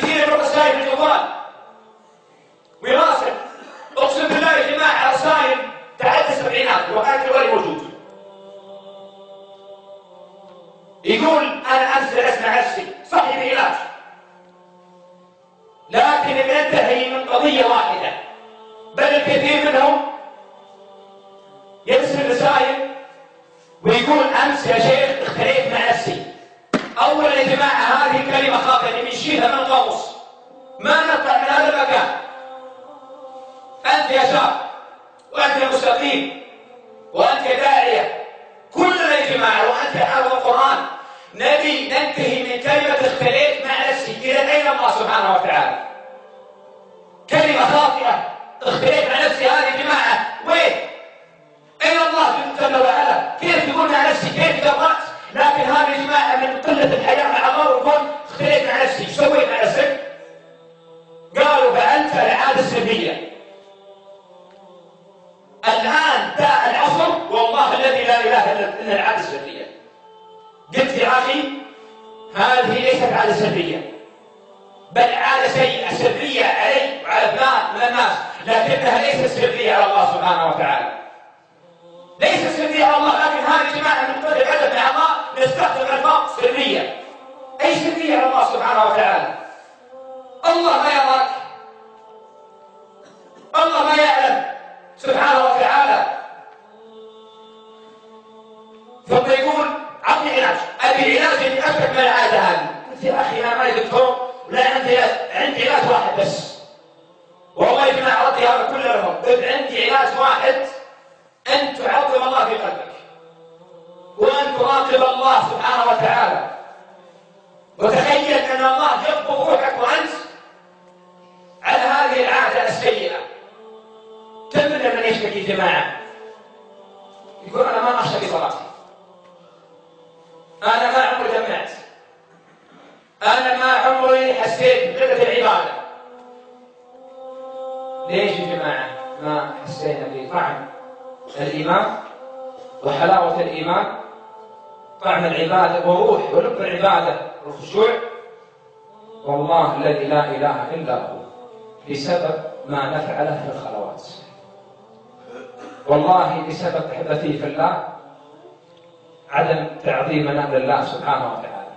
تجيني الرسائل في الجوال. ويراسل أقسم بالله يا جماعة رسائل تعدى السبعينات وكانت الولي موجود. يقول أنا أنزل اسمع نفسي صحي بعلاج لكن بننتهي من قضية واحدة. بل الكثير منهم يرسل رسائل ويقول أمس يا شيخ اختليت مع نفسي اولا يا جماعة هذه الكلمة خاطئة اللي من القاموس يا شاب وأنت يا مستقيم وانت يا داعيه كلنا وأنت يا حافظ القرآن. نبي ننتهي من كلمة اختليت مع نفسي إلى أين الله سبحانه وتعالى؟ كلمة خاطئة اختليت مع نفسي هذه يا جماعة. وين؟ أين الله جل وعلا كيف تقول مع نفسي؟ كيف قرات لكن هذه يا جماعة من قلة الحياة مع الله ويقول اختليت مع نفسي. إيش سويت مع نفسك؟ قالوا فأنت العادة سلبيه الا العادة السلبيه قلت يا أخي هذه ليست عادة سلبيه بل عادة سيئه سرية علي وعلى فلان من الناس لكنها ليست سرية على الله سبحانه وتعالى. هذا كله لهم. عندي علاج واحد أن تعظم الله في قلبك. وأن تراقب الله سبحانه وتعالى. وتخيل أن الله يقبض روحك وأنت على هذه العادة السيئة. كم منا من يشتكي جماعة؟ يقول أنا ما أخشى في صلاتي. أنا ما عمري جمعت. أنا ما عمري حسيت بقله العبادة. ليش يا جماعة؟ ما حسينا بطعم الإيمان وحلاوة الإيمان. طعم العبادة وروح ولب العبادة. والخشوع والله الذي لا إله إلا هو. بسبب ما نفعله في الخلوات. والله بسبب احبتي في الله. عدم تعظيمنا لله سبحانه وتعالى.